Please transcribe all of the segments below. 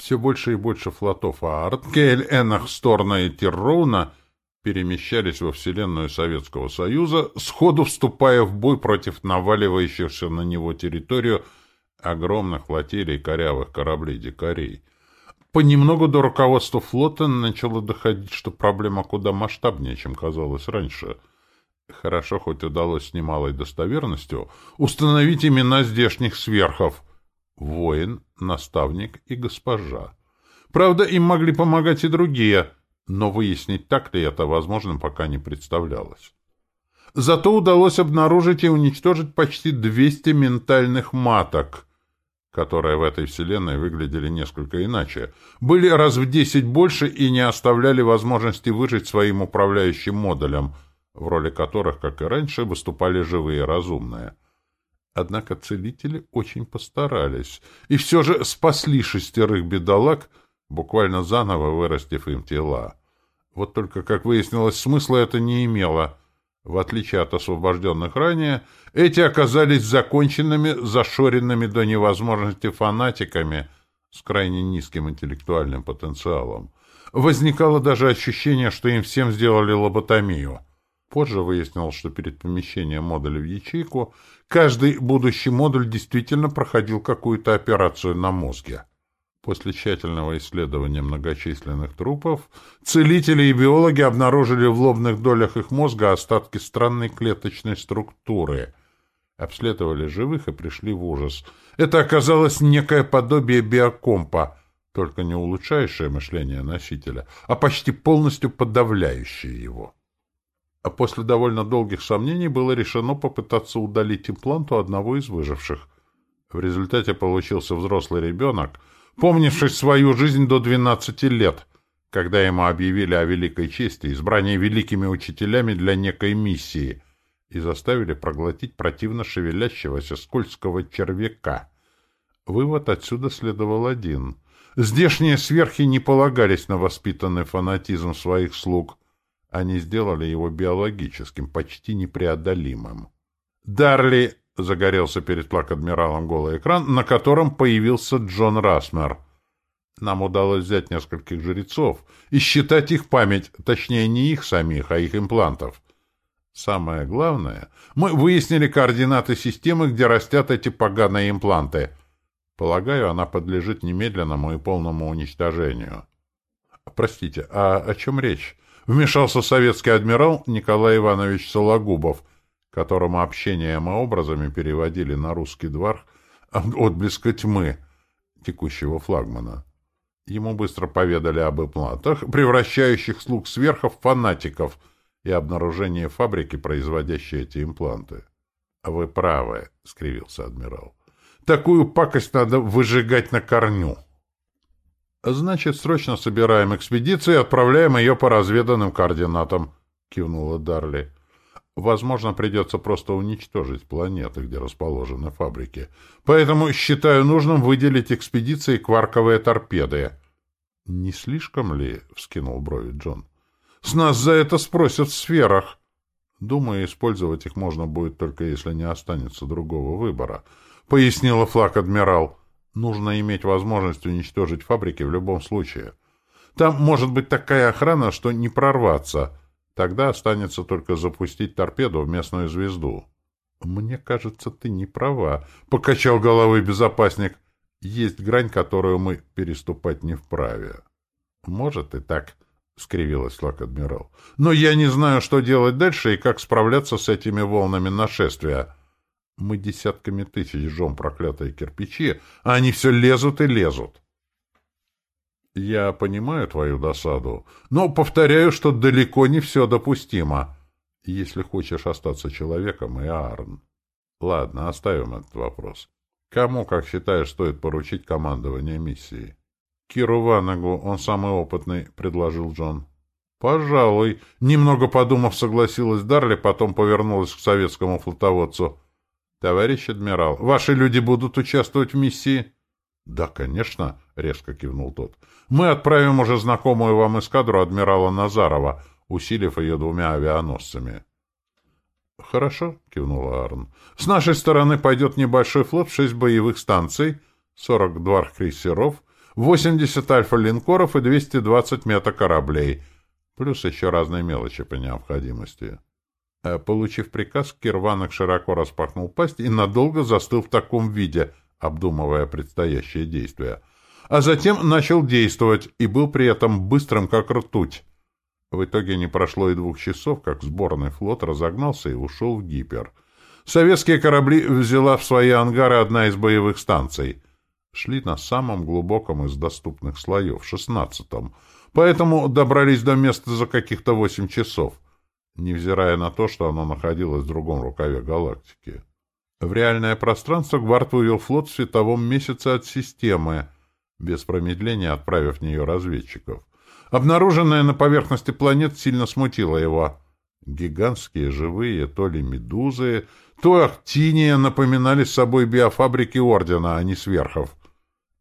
Все больше и больше флотов Аарт, Кейль, Энах, Сторна и Тирроуна перемещались во Вселенную Советского Союза, сходу вступая в бой против наваливающихся на него территорию огромных флотилий корявых кораблей-дикарей. Понемногу до руководства флота начало доходить, что проблема куда масштабнее, чем казалось раньше. Хорошо, хоть удалось с немалой достоверностью установить имена здешних сверхов — воин, наставник и госпожа. Правда, им могли помогать и другие, но выяснить, так ли это возможно, пока не представлялось. Зато удалось обнаружить и уничтожить почти 200 ментальных маток — которые в этой вселенной выглядели несколько иначе, были раз в десять больше и не оставляли возможности выжить своим управляющим модулям, в роли которых, как и раньше, выступали живые разумные. Однако целители очень постарались, и все же спасли шестерых бедолаг, буквально заново вырастив им тела. Вот только, как выяснилось, смысла это не имело — в отличие от освобожденных ранее, эти оказались законченными, зашоренными до невозможности фанатиками с крайне низким интеллектуальным потенциалом. Возникало даже ощущение, что им всем сделали лоботомию. Позже выяснилось, что перед помещением модуля в ячейку каждый будущий модуль действительно проходил какую-то операцию на мозге. После тщательного исследования многочисленных трупов целители и биологи обнаружили в лобных долях их мозга остатки странной клеточной структуры. Обследовали живых и пришли в ужас. Это оказалось некое подобие биокомпа, только не улучшающее мышление носителя, а почти полностью подавляющее его. А после довольно долгих сомнений было решено попытаться удалить имплант у одного из выживших. В результате получился взрослый ребенок — помнивший свою жизнь до 12 лет, когда ему объявили о великой чести, избрании великими учителями для некой миссии, и заставили проглотить противно шевелящегося скользкого червяка. Вывод отсюда следовал один. Здешние сверхи не полагались на воспитанный фанатизм своих слуг. Они сделали его биологическим, почти непреодолимым. Дарли Загорелся перед плак-адмиралом голый экран, на котором появился Джон Расмер. Нам удалось взять нескольких жрецов и считать их память, точнее, не их самих, а их имплантов. Самое главное, мы выяснили координаты системы, где растят эти поганые импланты. Полагаю, она подлежит немедленному и полному уничтожению. Простите, а о чем речь? Вмешался советский адмирал Николай Иванович Сологубов, которому общением и образами переводили на русский двор отблеска тьмы текущего флагмана. Ему быстро поведали об имплантах, превращающих слуг сверхов в фанатиков, и обнаружении фабрики, производящей эти импланты. — А вы правы, — скривился адмирал. — Такую пакость надо выжигать на корню. — Значит, срочно собираем экспедицию и отправляем ее по разведанным координатам, — кивнула Дарли. Возможно, придется просто уничтожить планеты, где расположены фабрики. Поэтому считаю нужным выделить экспедиции кварковые торпеды. — Не слишком ли? — вскинул брови Джон. — С нас за это спросят в сферах. Думаю, использовать их можно будет только если не останется другого выбора, — пояснила флаг-адмирал. Нужно иметь возможность уничтожить фабрики в любом случае. Там может быть такая охрана, что не прорваться — Тогда останется только запустить торпеду в местную звезду. — Мне кажется, ты не права, — покачал головой безопасник. — Есть грань, которую мы переступать не вправе. — Может и так, — скривилась флаг-адмирал. — Но я не знаю, что делать дальше и как справляться с этими волнами нашествия. Мы десятками тысяч жжем проклятые кирпичи, а они все лезут и лезут. — я понимаю твою досаду, но повторяю, что далеко не все допустимо, если хочешь остаться человеком и Аарон. Ладно, оставим этот вопрос. Кому, как считаешь, стоит поручить командование миссии? Киру Ванагу, он самый опытный, предложил Джон. Пожалуй, немного подумав, согласилась Дарли, потом повернулась к советскому флотоводцу. Товарищ адмирал, ваши люди будут участвовать в миссии? Да, конечно, резко кивнул тот. Мы отправим уже знакомую вам эскадру адмирала Назарова, усилив ее двумя авианосцами. Хорошо, кивнула Арн. С нашей стороны пойдет небольшой флот, шесть боевых станций, сорок двор крейсеров, 80 альфа-линкоров и 220 метакораблей, плюс еще разные мелочи по необходимости. Э, получив приказ, Кирванок широко распахнул пасть и надолго застыл в таком виде, обдумывая предстоящие действия. А затем начал действовать и был при этом быстрым, как ртуть. В итоге не прошло и двух часов, как сборный флот разогнался и ушел в гипер. Советские корабли взяла в свои ангары одна из боевых станций. Шли на самом глубоком из доступных слоев, шестнадцатом, поэтому добрались до места за каких-то восемь часов — невзирая на то, что оно находилось в другом рукаве галактики. В реальное пространство Гвард вывел флот в световом месяце от системы, без промедления отправив в нее разведчиков. Обнаруженное на поверхности планет сильно смутило его. Гигантские живые то ли медузы, то актиния напоминали собой биофабрики Ордена, а не сверхов.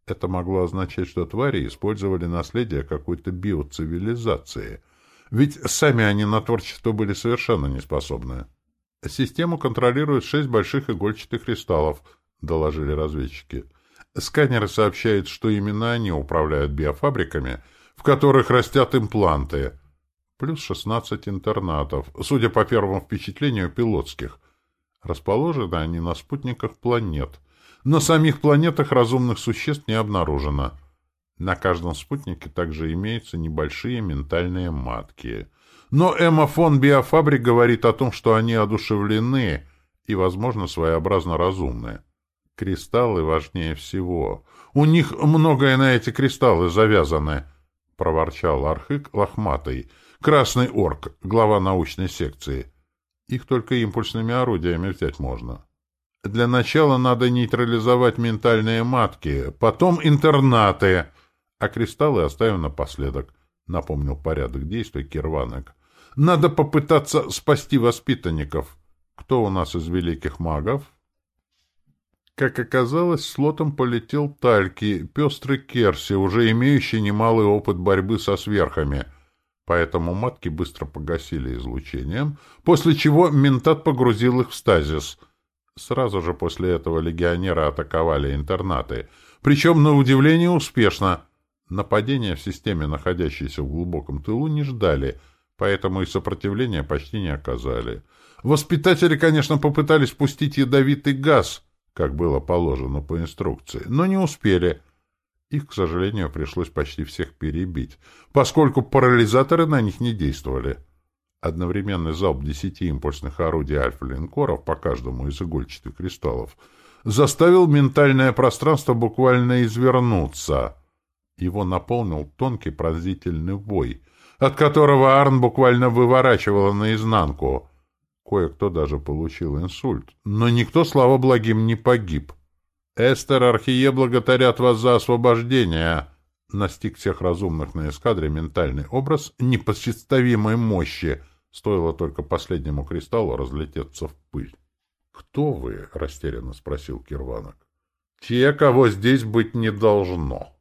Это могло означать, что твари использовали наследие какой-то биоцивилизации — ведь сами они на творчество были совершенно не способны. Систему контролируют шесть больших игольчатых кристаллов, доложили разведчики. Сканеры сообщают, что именно они управляют биофабриками, в которых растят импланты. Плюс 16 интернатов, судя по первому впечатлению, пилотских. Расположены они на спутниках планет. На самих планетах разумных существ не обнаружено. На каждом спутнике также имеются небольшие ментальные матки. Но эмофон биофабрик говорит о том, что они одушевлены и, возможно, своеобразно разумны. Кристаллы важнее всего. У них многое на эти кристаллы завязаны, — проворчал Архык лохматый. Красный орк, глава научной секции. Их только импульсными орудиями взять можно. Для начала надо нейтрализовать ментальные матки, потом интернаты — а кристаллы оставим напоследок, — напомнил порядок действий Кирванок. — Надо попытаться спасти воспитанников. Кто у нас из великих магов? Как оказалось, слотом полетел Тальки, пестрый Керси, уже имеющий немалый опыт борьбы со сверхами, поэтому матки быстро погасили излучением, после чего ментат погрузил их в стазис. Сразу же после этого легионеры атаковали интернаты, причем, на удивление, успешно — Нападения в системе, находящейся в глубоком тылу, не ждали, поэтому и сопротивления почти не оказали. Воспитатели, конечно, попытались пустить ядовитый газ, как было положено по инструкции, но не успели. Их, к сожалению, пришлось почти всех перебить, поскольку парализаторы на них не действовали. Одновременный залп десяти импульсных орудий альфа-линкоров по каждому из игольчатых кристаллов заставил ментальное пространство буквально извернуться — его наполнил тонкий пронзительный вой, от которого Арн буквально выворачивало наизнанку. Кое-кто даже получил инсульт, но никто, слава благим, не погиб. «Эстер, Архие благодарят вас за освобождение!» Настиг всех разумных на эскадре ментальный образ непосредставимой мощи, стоило только последнему кристаллу разлететься в пыль. «Кто вы?» — растерянно спросил Кирванок. «Те, кого здесь быть не должно».